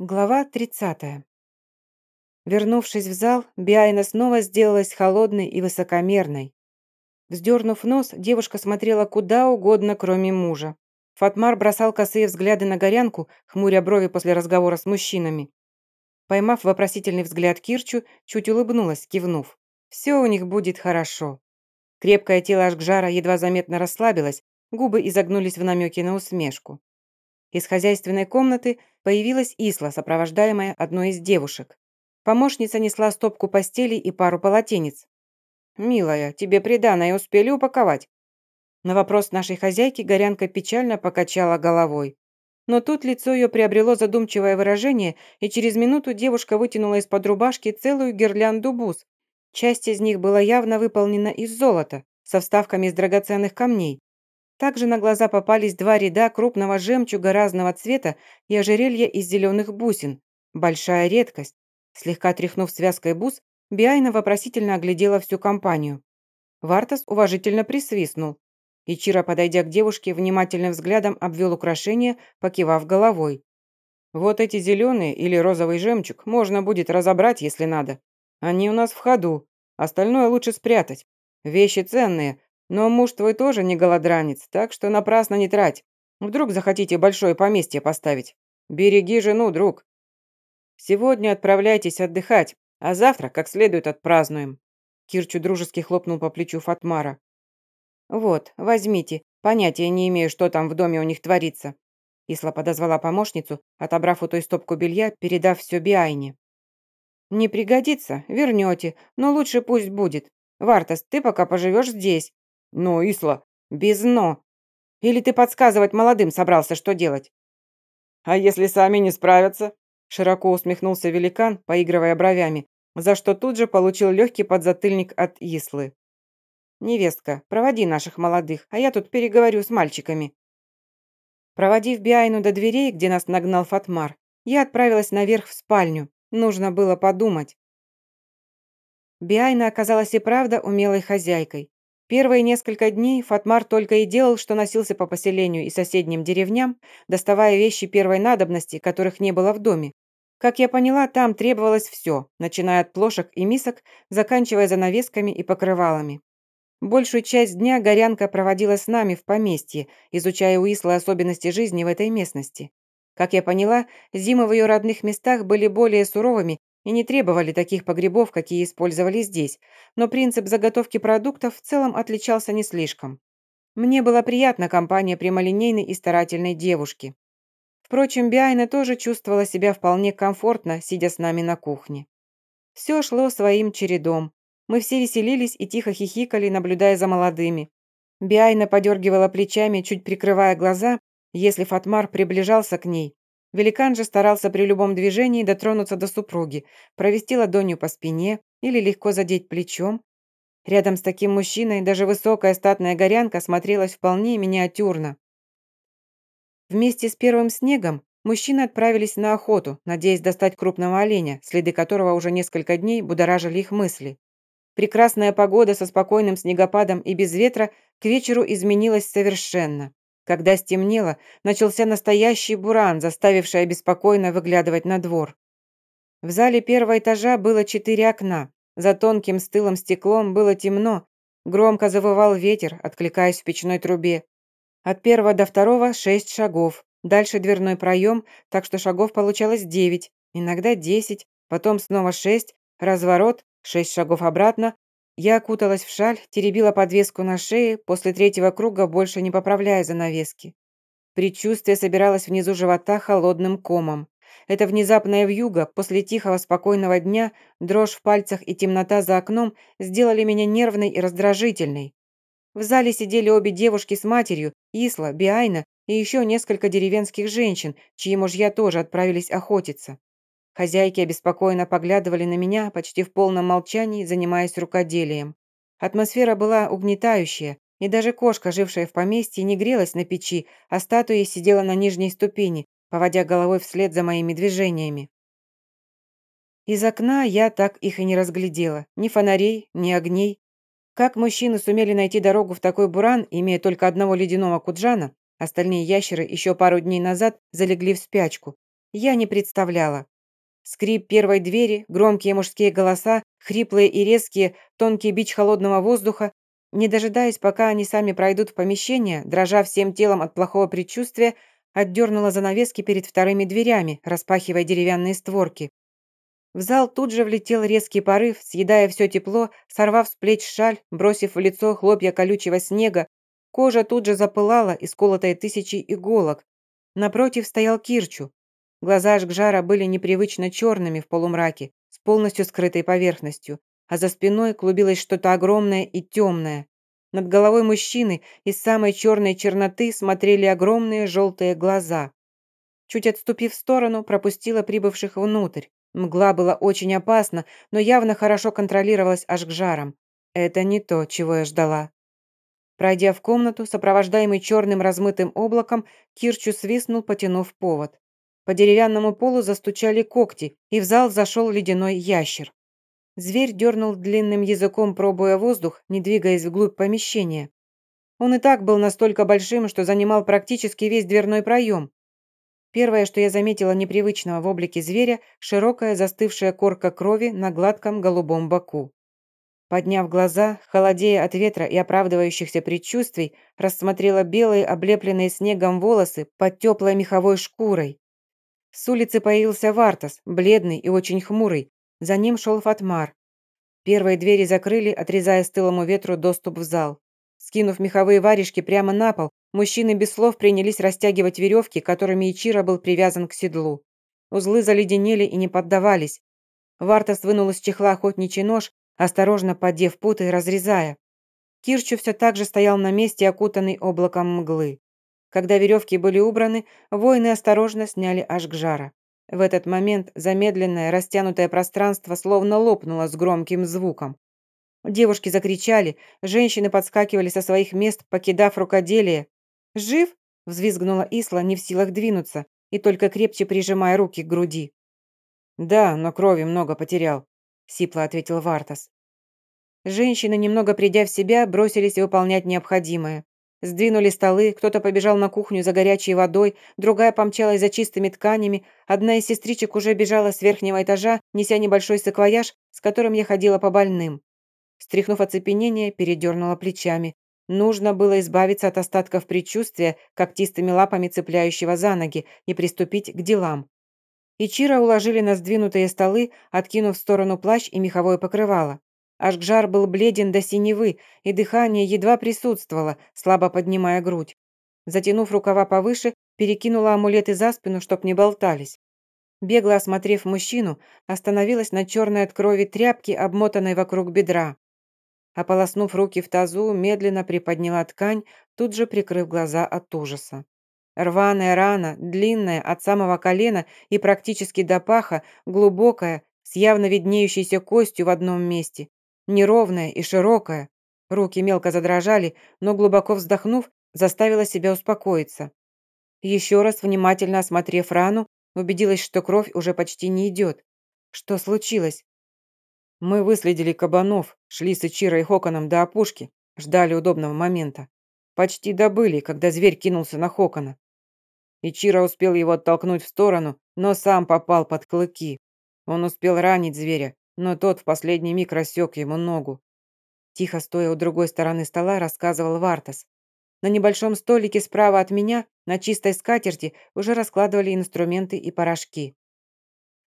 Глава 30. Вернувшись в зал, Биайна снова сделалась холодной и высокомерной. Вздернув нос, девушка смотрела куда угодно, кроме мужа. Фатмар бросал косые взгляды на горянку, хмуря брови после разговора с мужчинами. Поймав вопросительный взгляд Кирчу, чуть улыбнулась, кивнув. «Все у них будет хорошо». Крепкое тело Ашгжара едва заметно расслабилось, губы изогнулись в намеке на усмешку. Из хозяйственной комнаты появилась Исла, сопровождаемая одной из девушек. Помощница несла стопку постелей и пару полотенец. «Милая, тебе приданое успели упаковать?» На вопрос нашей хозяйки Горянка печально покачала головой. Но тут лицо ее приобрело задумчивое выражение, и через минуту девушка вытянула из-под рубашки целую гирлянду бус. Часть из них была явно выполнена из золота, со вставками из драгоценных камней. Также на глаза попались два ряда крупного жемчуга разного цвета и ожерелья из зеленых бусин. Большая редкость. Слегка тряхнув связкой бус, Биайна вопросительно оглядела всю компанию. Вартас уважительно присвистнул. И Чира, подойдя к девушке, внимательным взглядом обвел украшение, покивав головой. «Вот эти зеленые или розовый жемчуг можно будет разобрать, если надо. Они у нас в ходу. Остальное лучше спрятать. Вещи ценные, но муж твой тоже не голодранец, так что напрасно не трать. Вдруг захотите большое поместье поставить. Береги жену, друг. Сегодня отправляйтесь отдыхать, а завтра как следует отпразднуем». Кирчу дружески хлопнул по плечу Фатмара. «Вот, возьмите. Понятия не имею, что там в доме у них творится». Исла подозвала помощницу, отобрав у той стопку белья, передав все Биайне. «Не пригодится, вернете, но лучше пусть будет. Вартас, ты пока поживешь здесь. «Но, Исла, без «но». Или ты подсказывать молодым собрался, что делать?» «А если сами не справятся?» Широко усмехнулся великан, поигрывая бровями, за что тут же получил легкий подзатыльник от Ислы. «Невестка, проводи наших молодых, а я тут переговорю с мальчиками». Проводив Биайну до дверей, где нас нагнал Фатмар, я отправилась наверх в спальню. Нужно было подумать. Биайна оказалась и правда умелой хозяйкой. Первые несколько дней Фатмар только и делал, что носился по поселению и соседним деревням, доставая вещи первой надобности, которых не было в доме. Как я поняла, там требовалось все, начиная от плошек и мисок, заканчивая занавесками и покрывалами. Большую часть дня Горянка проводила с нами в поместье, изучая у Ислы особенности жизни в этой местности. Как я поняла, зимы в ее родных местах были более суровыми и не требовали таких погребов, какие использовали здесь, но принцип заготовки продуктов в целом отличался не слишком. Мне была приятна компания прямолинейной и старательной девушки. Впрочем, Биайна тоже чувствовала себя вполне комфортно, сидя с нами на кухне. Все шло своим чередом. Мы все веселились и тихо хихикали, наблюдая за молодыми. Биайна подергивала плечами, чуть прикрывая глаза, если Фатмар приближался к ней, Великан же старался при любом движении дотронуться до супруги, провести ладонью по спине или легко задеть плечом. Рядом с таким мужчиной даже высокая статная горянка смотрелась вполне миниатюрно. Вместе с первым снегом мужчины отправились на охоту, надеясь достать крупного оленя, следы которого уже несколько дней будоражили их мысли. Прекрасная погода со спокойным снегопадом и без ветра к вечеру изменилась совершенно. Когда стемнело, начался настоящий буран, заставивший обеспокоенно выглядывать на двор. В зале первого этажа было четыре окна. За тонким стылым стеклом было темно. Громко завывал ветер, откликаясь в печной трубе. От первого до второго шесть шагов. Дальше дверной проем, так что шагов получалось девять, иногда десять, потом снова шесть, разворот, шесть шагов обратно, я окуталась в шаль, теребила подвеску на шее, после третьего круга больше не поправляя занавески. Предчувствие собиралось внизу живота холодным комом. Это внезапная вьюга после тихого спокойного дня, дрожь в пальцах и темнота за окном сделали меня нервной и раздражительной. В зале сидели обе девушки с матерью, Исла, Биайна и еще несколько деревенских женщин, чьи мужья тоже отправились охотиться. Хозяйки обеспокоенно поглядывали на меня, почти в полном молчании, занимаясь рукоделием. Атмосфера была угнетающая, и даже кошка, жившая в поместье, не грелась на печи, а статуя сидела на нижней ступени, поводя головой вслед за моими движениями. Из окна я так их и не разглядела. Ни фонарей, ни огней. Как мужчины сумели найти дорогу в такой буран, имея только одного ледяного куджана, остальные ящеры еще пару дней назад залегли в спячку, я не представляла. Скрип первой двери, громкие мужские голоса, хриплые и резкие, тонкий бич холодного воздуха. Не дожидаясь, пока они сами пройдут в помещение, дрожа всем телом от плохого предчувствия, отдернула занавески перед вторыми дверями, распахивая деревянные створки. В зал тут же влетел резкий порыв, съедая все тепло, сорвав с плеч шаль, бросив в лицо хлопья колючего снега. Кожа тут же запылала, исколотая тысячей иголок. Напротив стоял Кирчу. Глаза Ашгжара были непривычно черными в полумраке, с полностью скрытой поверхностью, а за спиной клубилось что-то огромное и темное. Над головой мужчины из самой черной черноты смотрели огромные желтые глаза. Чуть отступив в сторону, пропустила прибывших внутрь. Мгла была очень опасна, но явно хорошо контролировалась жарам. Это не то, чего я ждала. Пройдя в комнату, сопровождаемый черным размытым облаком, Кирчу свистнул, потянув повод. По деревянному полу застучали когти, и в зал зашел ледяной ящер. Зверь дернул длинным языком, пробуя воздух, не двигаясь вглубь помещения. Он и так был настолько большим, что занимал практически весь дверной проем. Первое, что я заметила непривычного в облике зверя, широкая застывшая корка крови на гладком голубом боку. Подняв глаза, холодея от ветра и оправдывающихся предчувствий, рассмотрела белые, облепленные снегом волосы под теплой меховой шкурой. С улицы появился Вартас, бледный и очень хмурый. За ним шел Фатмар. Первые двери закрыли, отрезая стылому ветру доступ в зал. Скинув меховые варежки прямо на пол, мужчины без слов принялись растягивать веревки, которыми Ичиро был привязан к седлу. Узлы заледенели и не поддавались. Вартас вынул из чехла охотничий нож, осторожно поддев путы, разрезая. Кирчу все так же стоял на месте, окутанный облаком мглы. Когда веревки были убраны, воины осторожно сняли Ашгжара. В этот момент замедленное, растянутое пространство словно лопнуло с громким звуком. Девушки закричали, женщины подскакивали со своих мест, покидав рукоделие. «Жив?» – взвизгнула Исла, не в силах двинуться, и только крепче прижимая руки к груди. «Да, но крови много потерял», – сипло ответил Вартас. Женщины, немного придя в себя, бросились выполнять необходимое. Сдвинули столы, кто-то побежал на кухню за горячей водой, другая помчалась за чистыми тканями, одна из сестричек уже бежала с верхнего этажа, неся небольшой саквояж, с которым я ходила по больным. Стряхнув оцепенение, передернула плечами. Нужно было избавиться от остатков предчувствия, когтистыми лапами цепляющего за ноги, и приступить к делам. Ичира уложили на сдвинутые столы, откинув в сторону плащ и меховое покрывало. Ашгжар был бледен до синевы, и дыхание едва присутствовало, слабо поднимая грудь. Затянув рукава повыше, перекинула амулеты за спину, чтоб не болтались. Бегло осмотрев мужчину, остановилась на черной от крови тряпке, обмотанной вокруг бедра. Ополоснув руки в тазу, медленно приподняла ткань, тут же прикрыв глаза от ужаса. Рваная рана, длинная, от самого колена и практически до паха, глубокая, с явно виднеющейся костью в одном месте. Неровная и широкая. Руки мелко задрожали, но глубоко вздохнув, заставила себя успокоиться. Еще раз внимательно осмотрев рану, убедилась, что кровь уже почти не идет. Что случилось? Мы выследили кабанов, шли с Ичиро и Хоконом до опушки, ждали удобного момента. Почти добыли, когда зверь кинулся на Хокона. Ичиро успел его оттолкнуть в сторону, но сам попал под клыки. Он успел ранить зверя, но тот в последний миг рассек ему ногу. Тихо стоя у другой стороны стола, рассказывал Вартас. На небольшом столике справа от меня, на чистой скатерти, уже раскладывали инструменты и порошки.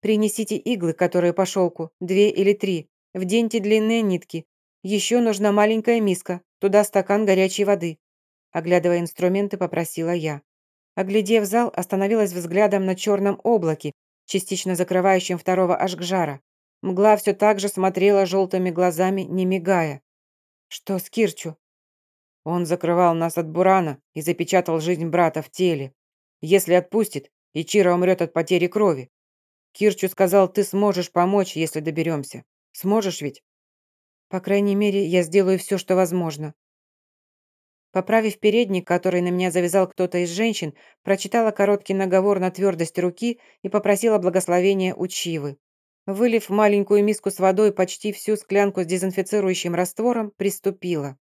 Принесите иглы, которые по шелку, две или три. Вденьте длинные нитки. Еще нужна маленькая миска, туда стакан горячей воды. Оглядывая инструменты, попросила я. Оглядев зал, остановилась взглядом на черном облаке, частично закрывающем второго Ашгжара. Мгла все так же смотрела желтыми глазами, не мигая. «Что с Кирчу?» Он закрывал нас от Бурана и запечатал жизнь брата в теле. Если отпустит, Ичиро умрет от потери крови. Кирчу сказал, ты сможешь помочь, если доберемся. Сможешь ведь? По крайней мере, я сделаю все, что возможно. Поправив передник, который на меня завязал кто-то из женщин, прочитала короткий наговор на твердость руки и попросила благословения у Чивы. Вылив в маленькую миску с водой почти всю склянку с дезинфицирующим раствором, приступила.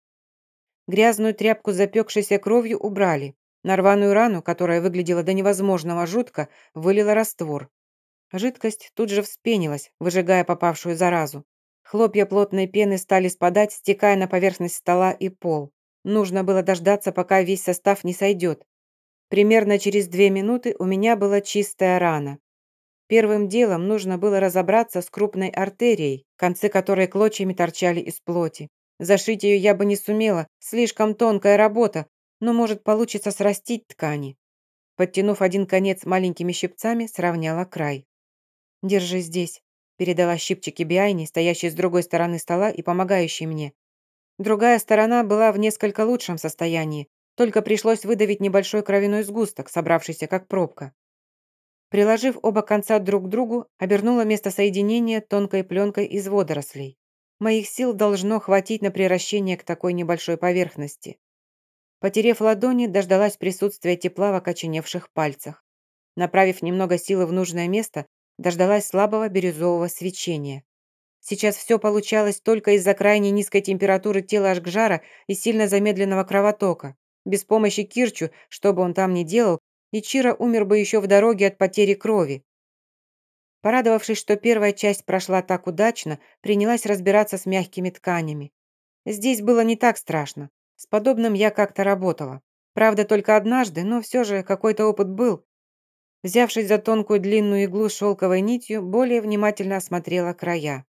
Грязную тряпку с запекшейся кровью убрали. На рваную рану, которая выглядела до невозможного жутко, вылила раствор. Жидкость тут же вспенилась, выжигая попавшую заразу. Хлопья плотной пены стали спадать, стекая на поверхность стола и пол. Нужно было дождаться, пока весь состав не сойдет. Примерно через две минуты у меня была чистая рана. Первым делом нужно было разобраться с крупной артерией, концы которой клочьями торчали из плоти. Зашить ее я бы не сумела, слишком тонкая работа, но, может, получится срастить ткани. Подтянув один конец маленькими щипцами, сравняла край. «Держи здесь», – передала щипчики Биайни, стоящей с другой стороны стола и помогающей мне. Другая сторона была в несколько лучшем состоянии, только пришлось выдавить небольшой кровяной сгусток, собравшийся как пробка. Приложив оба конца друг к другу, обернула место соединения тонкой пленкой из водорослей. Моих сил должно хватить на приращение к такой небольшой поверхности. Потерев ладони, дождалась присутствия тепла в окоченевших пальцах. Направив немного силы в нужное место, дождалась слабого бирюзового свечения. Сейчас все получалось только из-за крайне низкой температуры тела Ашгжара и сильно замедленного кровотока. Без помощи Кирчу, что бы он там ни делал, Ичиро умер бы еще в дороге от потери крови. Порадовавшись, что первая часть прошла так удачно, принялась разбираться с мягкими тканями. Здесь было не так страшно. С подобным я как-то работала. Правда, только однажды, но все же какой-то опыт был. Взявшись за тонкую длинную иглу с шелковой нитью, более внимательно осмотрела края.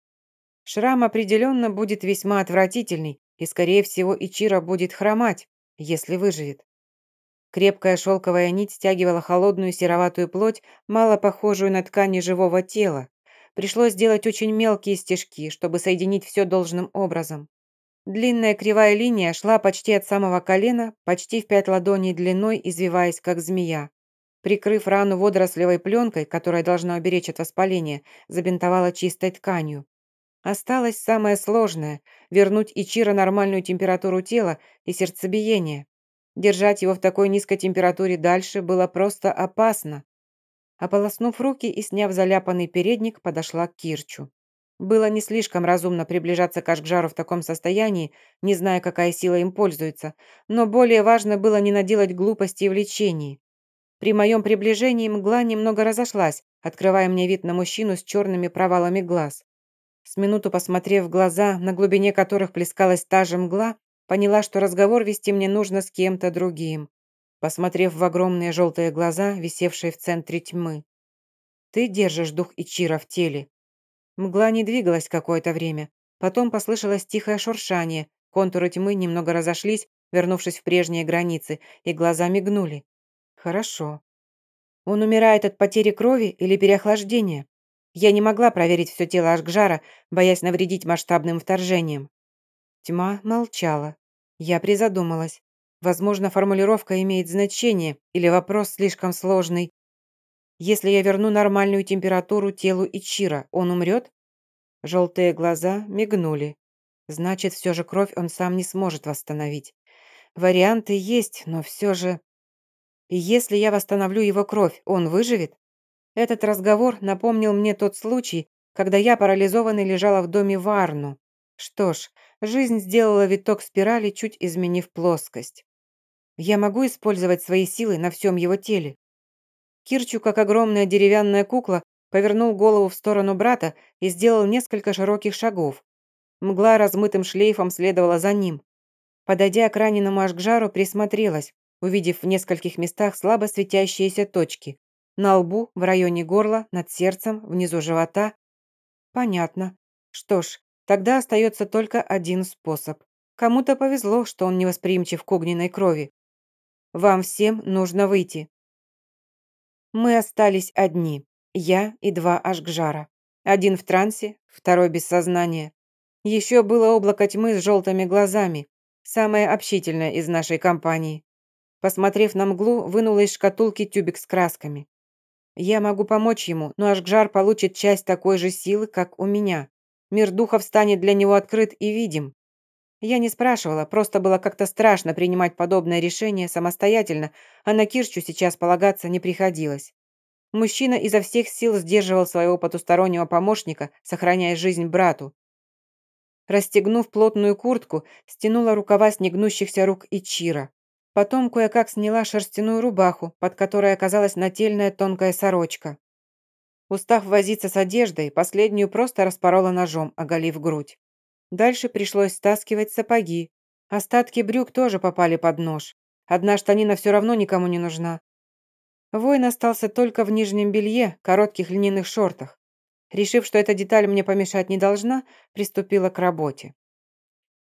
Шрам определенно будет весьма отвратительный, и, скорее всего, Ичиро будет хромать, если выживет. Крепкая шелковая нить стягивала холодную сероватую плоть, мало похожую на ткани живого тела. Пришлось сделать очень мелкие стежки, чтобы соединить все должным образом. Длинная кривая линия шла почти от самого колена, почти в пять ладоней длиной, извиваясь как змея. Прикрыв рану водорослевой пленкой, которая должна уберечь от воспаления, забинтовала чистой тканью. Осталось самое сложное – вернуть Ичиро нормальную температуру тела и сердцебиение. Держать его в такой низкой температуре дальше было просто опасно. Ополоснув руки и сняв заляпанный передник, подошла к Кирчу. Было не слишком разумно приближаться к Ашгжару в таком состоянии, не зная, какая сила им пользуется, но более важно было не наделать глупостей в лечении. При моем приближении мгла немного разошлась, открывая мне вид на мужчину с черными провалами глаз. С минуту посмотрев в глаза, на глубине которых плескалась та же мгла, Поняла, что разговор вести мне нужно с кем-то другим. Посмотрев в огромные желтые глаза, висевшие в центре тьмы. «Ты держишь дух Ичира в теле». Мгла не двигалась какое-то время. Потом послышалось тихое шуршание. Контуры тьмы немного разошлись, вернувшись в прежние границы, и глаза мигнули. «Хорошо. Он умирает от потери крови или переохлаждения?» Я не могла проверить все тело Ашгжара, боясь навредить масштабным вторжением. Тьма молчала. Я призадумалась. Возможно, формулировка имеет значение или вопрос слишком сложный. Если я верну нормальную температуру телу Ичира, он умрет? Желтые глаза мигнули. Значит, все же кровь он сам не сможет восстановить. Варианты есть, но все же... Если я восстановлю его кровь, он выживет? Этот разговор напомнил мне тот случай, когда я парализованной лежала в доме Варну. Что ж, жизнь сделала виток спирали, чуть изменив плоскость. Я могу использовать свои силы на всем его теле. Кирчу, как огромная деревянная кукла, повернул голову в сторону брата и сделал несколько широких шагов. Мгла размытым шлейфом следовала за ним. Подойдя к раненому Ашгжару, присмотрелась, увидев в нескольких местах слабо светящиеся точки. На лбу, в районе горла, над сердцем, внизу живота. Понятно. Что ж, Тогда остается только один способ. Кому-то повезло, что он невосприимчив к огненной крови. Вам всем нужно выйти. Мы остались одни. Я и два Ашгжара. Один в трансе, второй без сознания. Еще было облако тьмы с желтыми глазами. Самое общительное из нашей компании. Посмотрев на мглу, вынула из шкатулки тюбик с красками. Я могу помочь ему, но Ашгжар получит часть такой же силы, как у меня. Мир духов станет для него открыт и видим. Я не спрашивала, просто было как-то страшно принимать подобное решение самостоятельно, а на Кирчу сейчас полагаться не приходилось. Мужчина изо всех сил сдерживал своего потустороннего помощника, сохраняя жизнь брату. Расстегнув плотную куртку, стянула рукава с негнущихся рук Ичира. Потом кое-как сняла шерстяную рубаху, под которой оказалась нательная тонкая сорочка. Устав возиться с одеждой, последнюю просто распорола ножом, оголив грудь. Дальше пришлось стаскивать сапоги. Остатки брюк тоже попали под нож. Одна штанина все равно никому не нужна. Воин остался только в нижнем белье, коротких льняных шортах. Решив, что эта деталь мне помешать не должна, приступила к работе.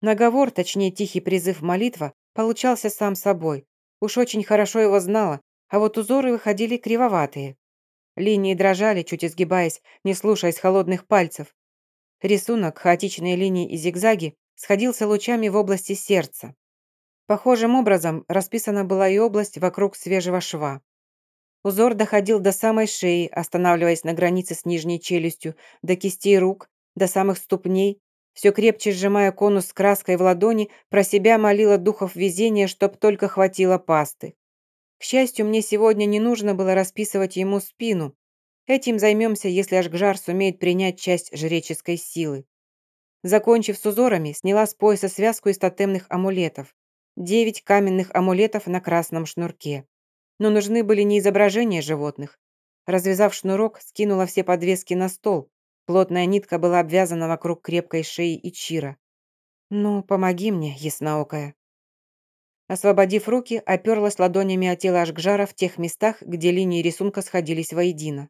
Наговор, точнее тихий призыв молитва, получался сам собой. Уж очень хорошо его знала, а вот узоры выходили кривоватые. Линии дрожали, чуть изгибаясь, не слушаясь холодных пальцев. Рисунок, хаотичные линии и зигзаги, сходился лучами в области сердца. Похожим образом расписана была и область вокруг свежего шва. Узор доходил до самой шеи, останавливаясь на границе с нижней челюстью, до кистей рук, до самых ступней. Все крепче сжимая конус с краской в ладони, про себя молила духов везения, чтоб только хватило пасты. К счастью, мне сегодня не нужно было расписывать ему спину. Этим займемся, если Ашгжар сумеет принять часть жреческой силы. Закончив с узорами, сняла с пояса связку из тотемных амулетов. Девять каменных амулетов на красном шнурке но нужны были не изображения животных. Развязав шнурок, скинула все подвески на стол. Плотная нитка была обвязана вокруг крепкой шеи Ичира. «Ну, помоги мне, ясноокая». Освободив руки, оперлась ладонями от тела Ашгжара в тех местах, где линии рисунка сходились воедино.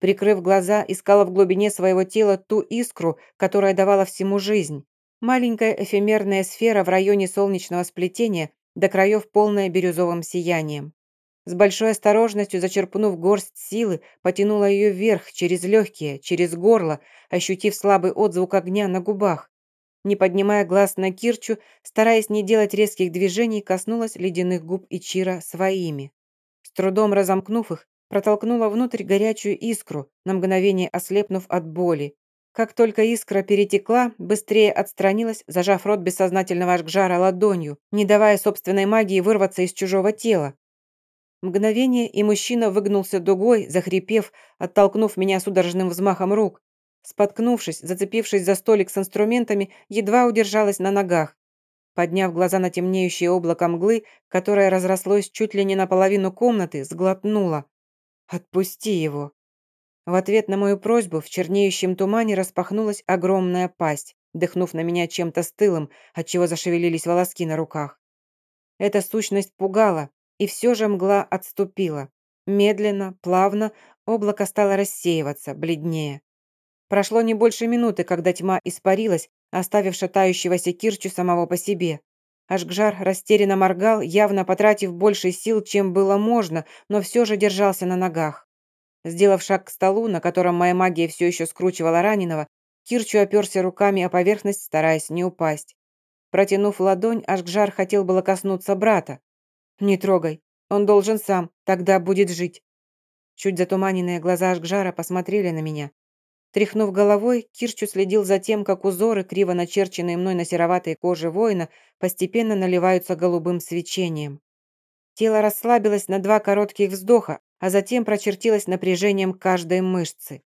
Прикрыв глаза, искала в глубине своего тела ту искру, которая давала всему жизнь. Маленькая эфемерная сфера в районе солнечного сплетения, до краев полная бирюзовым сиянием. С большой осторожностью зачерпнув горсть силы, потянула ее вверх, через легкие, через горло, ощутив слабый отзвук огня на губах. Не поднимая глаз на Кирчу, стараясь не делать резких движений, коснулась ледяных губ Ичира своими. С трудом разомкнув их, протолкнула внутрь горячую искру, на мгновение ослепнув от боли. Как только искра перетекла, быстрее отстранилась, зажав рот бессознательного Ашгжара ладонью, не давая собственной магии вырваться из чужого тела. Мгновение, и мужчина выгнулся дугой, захрипев, оттолкнув меня судорожным взмахом рук. Споткнувшись, зацепившись за столик с инструментами, едва удержалась на ногах. Подняв глаза на темнеющее облако мглы, которое разрослось чуть ли не наполовину комнаты, сглотнула. «Отпусти его!» В ответ на мою просьбу в чернеющем тумане распахнулась огромная пасть, дыхнув на меня чем-то стылым, отчего зашевелились волоски на руках. Эта сущность пугала, и все же мгла отступила. Медленно, плавно облако стало рассеиваться, бледнее. Прошло не больше минуты, когда тьма испарилась, оставив шатающегося Кирчу самого по себе. Ашгжар растерянно моргал, явно потратив больше сил, чем было можно, но все же держался на ногах. Сделав шаг к столу, на котором моя магия все еще скручивала раненого, Кирчу оперся руками о поверхность, стараясь не упасть. Протянув ладонь, Ашгжар хотел было коснуться брата, «Не трогай. Он должен сам. Тогда будет жить». Чуть затуманенные глаза Ашгжара посмотрели на меня. Тряхнув головой, Кирчу следил за тем, как узоры, криво начерченные мной на сероватой коже воина, постепенно наливаются голубым свечением. Тело расслабилось на два коротких вздоха, а затем прочертилось напряжением каждой мышцы.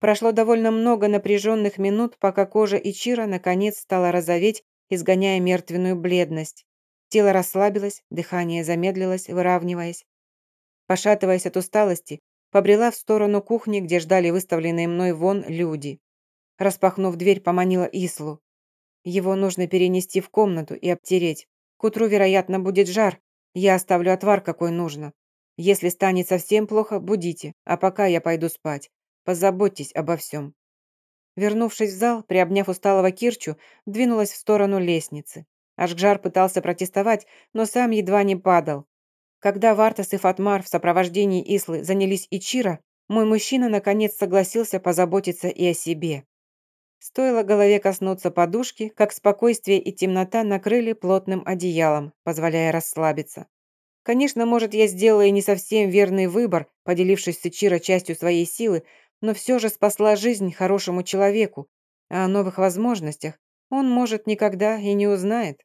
Прошло довольно много напряженных минут, пока кожа Ичира наконец стала розоветь, изгоняя мертвенную бледность. Тело расслабилось, дыхание замедлилось, выравниваясь. Пошатываясь от усталости, побрела в сторону кухни, где ждали выставленные мной вон люди. Распахнув дверь, поманила Ислу. Его нужно перенести в комнату и обтереть. К утру, вероятно, будет жар. Я оставлю отвар, какой нужно. Если станет совсем плохо, будите, а пока я пойду спать. Позаботьтесь обо всем. Вернувшись в зал, приобняв усталого Кирчу, двинулась в сторону лестницы. Ашгжар пытался протестовать, но сам едва не падал. Когда Вартас и Фатмар в сопровождении Ислы занялись Ичира, мой мужчина наконец согласился позаботиться и о себе. Стоило голове коснуться подушки, как спокойствие и темнота накрыли плотным одеялом, позволяя расслабиться. Конечно, может, я сделала и не совсем верный выбор, поделившись с Ичиро частью своей силы, но все же спасла жизнь хорошему человеку, а о новых возможностях он, может, никогда и не узнает.